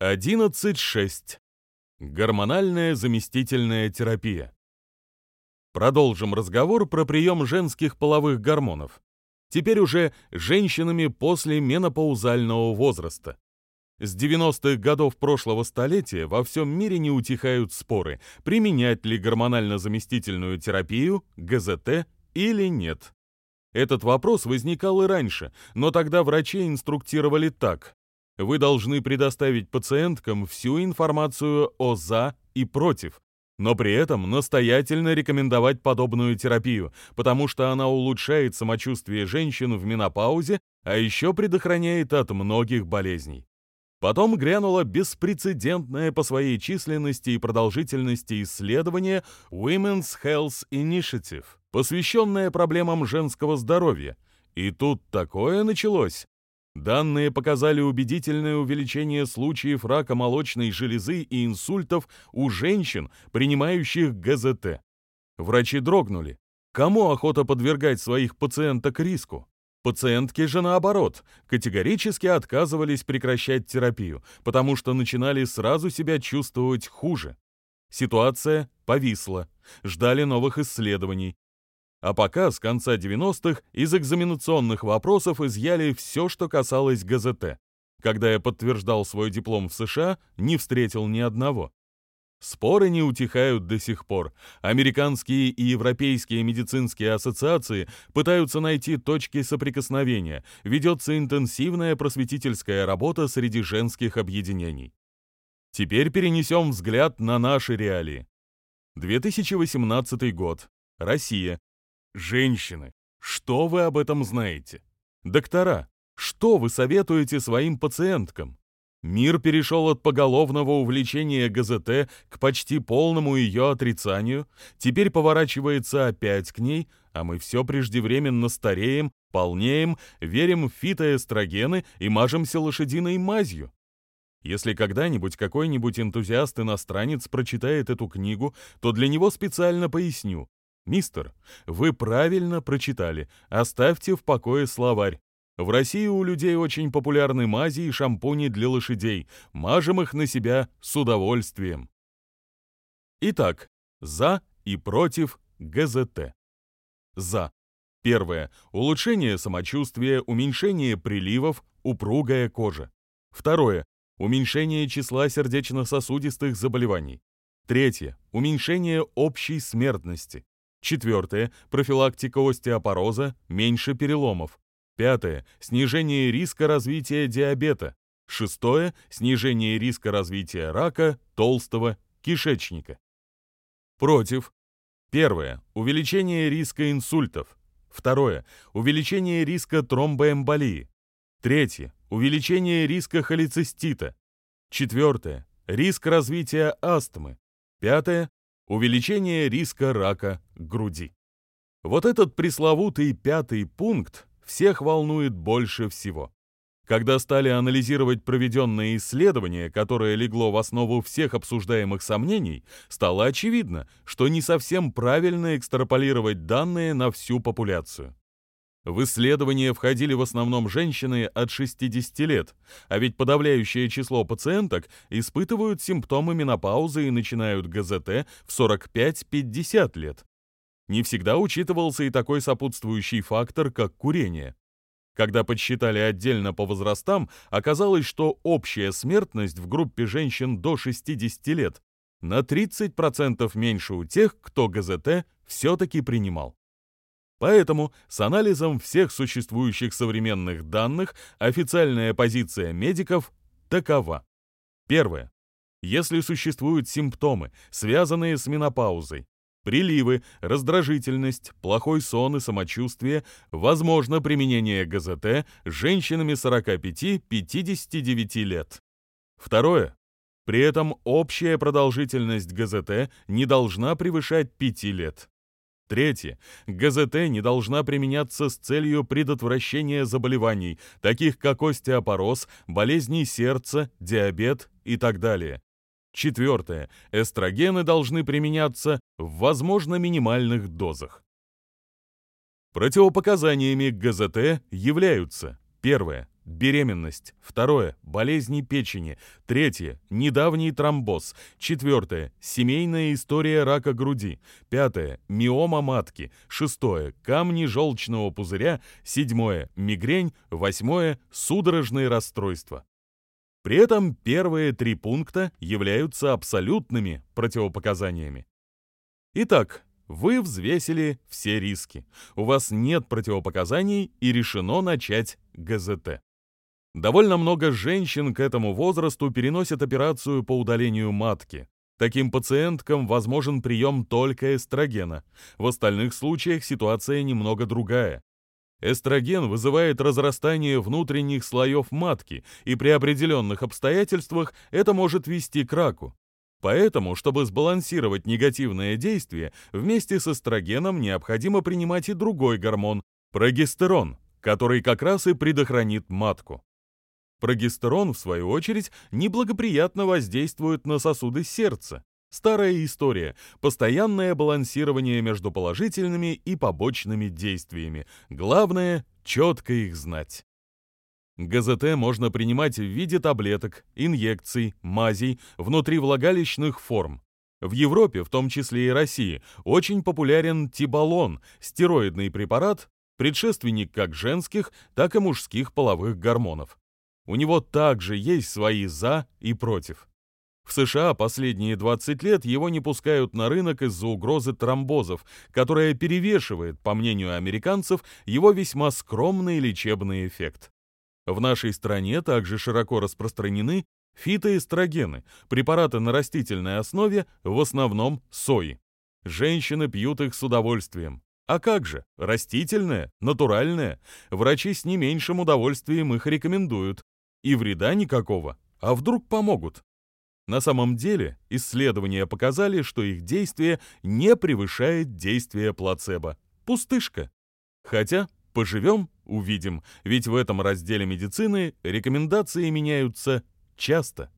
11.6. Гормональная заместительная терапия. Продолжим разговор про прием женских половых гормонов. Теперь уже женщинами после менопаузального возраста. С 90-х годов прошлого столетия во всем мире не утихают споры, применять ли гормонально-заместительную терапию, ГЗТ или нет. Этот вопрос возникал и раньше, но тогда врачи инструктировали так. Вы должны предоставить пациенткам всю информацию о «за» и «против», но при этом настоятельно рекомендовать подобную терапию, потому что она улучшает самочувствие женщин в менопаузе, а еще предохраняет от многих болезней. Потом грянуло беспрецедентное по своей численности и продолжительности исследование Women's Health Initiative, посвященное проблемам женского здоровья. И тут такое началось. Данные показали убедительное увеличение случаев рака молочной железы и инсультов у женщин, принимающих ГЗТ. Врачи дрогнули. Кому охота подвергать своих пациенток риску? Пациентки же наоборот, категорически отказывались прекращать терапию, потому что начинали сразу себя чувствовать хуже. Ситуация повисла, ждали новых исследований, а пока с конца 90-х из экзаменационных вопросов изъяли все, что касалось ГЗТ. Когда я подтверждал свой диплом в США, не встретил ни одного. Споры не утихают до сих пор. Американские и европейские медицинские ассоциации пытаются найти точки соприкосновения. Ведется интенсивная просветительская работа среди женских объединений. Теперь перенесем взгляд на наши реалии. 2018 год. Россия. Женщины, что вы об этом знаете? Доктора, что вы советуете своим пациенткам? Мир перешел от поголовного увлечения ГЗТ к почти полному ее отрицанию, теперь поворачивается опять к ней, а мы все преждевременно стареем, полнеем, верим в фитоэстрогены и мажемся лошадиной мазью. Если когда-нибудь какой-нибудь энтузиаст-иностранец прочитает эту книгу, то для него специально поясню. «Мистер, вы правильно прочитали. Оставьте в покое словарь. В России у людей очень популярны мази и шампуни для лошадей. Мажем их на себя с удовольствием». Итак, за и против ГЗТ. За. Первое. Улучшение самочувствия, уменьшение приливов, упругая кожа. Второе. Уменьшение числа сердечно-сосудистых заболеваний. Третье. Уменьшение общей смертности. Четвертое. Профилактика остеопороза, меньше переломов. Пятое. Снижение риска развития диабета. Шестое. Снижение риска развития рака толстого кишечника. Против. Первое. Увеличение риска инсультов. Второе. Увеличение риска тромбоэмболии. Третье. Увеличение риска холецистита. Четвертое. Риск развития астмы. Пятое. Увеличение риска рака груди. Вот этот пресловутый пятый пункт всех волнует больше всего. Когда стали анализировать проведенные исследования, которое легло в основу всех обсуждаемых сомнений, стало очевидно, что не совсем правильно экстраполировать данные на всю популяцию. В исследования входили в основном женщины от 60 лет, а ведь подавляющее число пациенток испытывают симптомы менопаузы и начинают ГЗТ в 45-50 лет. Не всегда учитывался и такой сопутствующий фактор, как курение. Когда подсчитали отдельно по возрастам, оказалось, что общая смертность в группе женщин до 60 лет на 30% меньше у тех, кто ГЗТ все-таки принимал. Поэтому с анализом всех существующих современных данных официальная позиция медиков такова. Первое. Если существуют симптомы, связанные с менопаузой, приливы, раздражительность, плохой сон и самочувствие, возможно применение ГЗТ женщинами 45-59 лет. Второе. При этом общая продолжительность ГЗТ не должна превышать 5 лет. Третье. ГЗТ не должна применяться с целью предотвращения заболеваний, таких как остеопороз, болезни сердца, диабет и так далее. Четвертое. Эстрогены должны применяться в, возможно, минимальных дозах. Противопоказаниями к ГЗТ являются Первое. Беременность. Второе – болезни печени. Третье – недавний тромбоз. Четвертое – семейная история рака груди. Пятое – миома матки. Шестое – камни желчного пузыря. Седьмое – мигрень. Восьмое – судорожные расстройства. При этом первые три пункта являются абсолютными противопоказаниями. Итак, вы взвесили все риски. У вас нет противопоказаний и решено начать ГЗТ. Довольно много женщин к этому возрасту переносят операцию по удалению матки. Таким пациенткам возможен прием только эстрогена. В остальных случаях ситуация немного другая. Эстроген вызывает разрастание внутренних слоев матки, и при определенных обстоятельствах это может вести к раку. Поэтому, чтобы сбалансировать негативное действие, вместе с эстрогеном необходимо принимать и другой гормон – прогестерон, который как раз и предохранит матку. Прогестерон, в свою очередь, неблагоприятно воздействует на сосуды сердца. Старая история – постоянное балансирование между положительными и побочными действиями. Главное – четко их знать. ГЗТ можно принимать в виде таблеток, инъекций, мазей, внутривлагалищных форм. В Европе, в том числе и России, очень популярен тибалон – стероидный препарат, предшественник как женских, так и мужских половых гормонов. У него также есть свои «за» и «против». В США последние 20 лет его не пускают на рынок из-за угрозы тромбозов, которая перевешивает, по мнению американцев, его весьма скромный лечебный эффект. В нашей стране также широко распространены фитоэстрогены, препараты на растительной основе, в основном сои. Женщины пьют их с удовольствием. А как же? Растительное, натуральное. Врачи с не меньшим удовольствием их рекомендуют. И вреда никакого. А вдруг помогут? На самом деле, исследования показали, что их действие не превышает действия плацебо. Пустышка. Хотя Поживем – увидим, ведь в этом разделе медицины рекомендации меняются часто.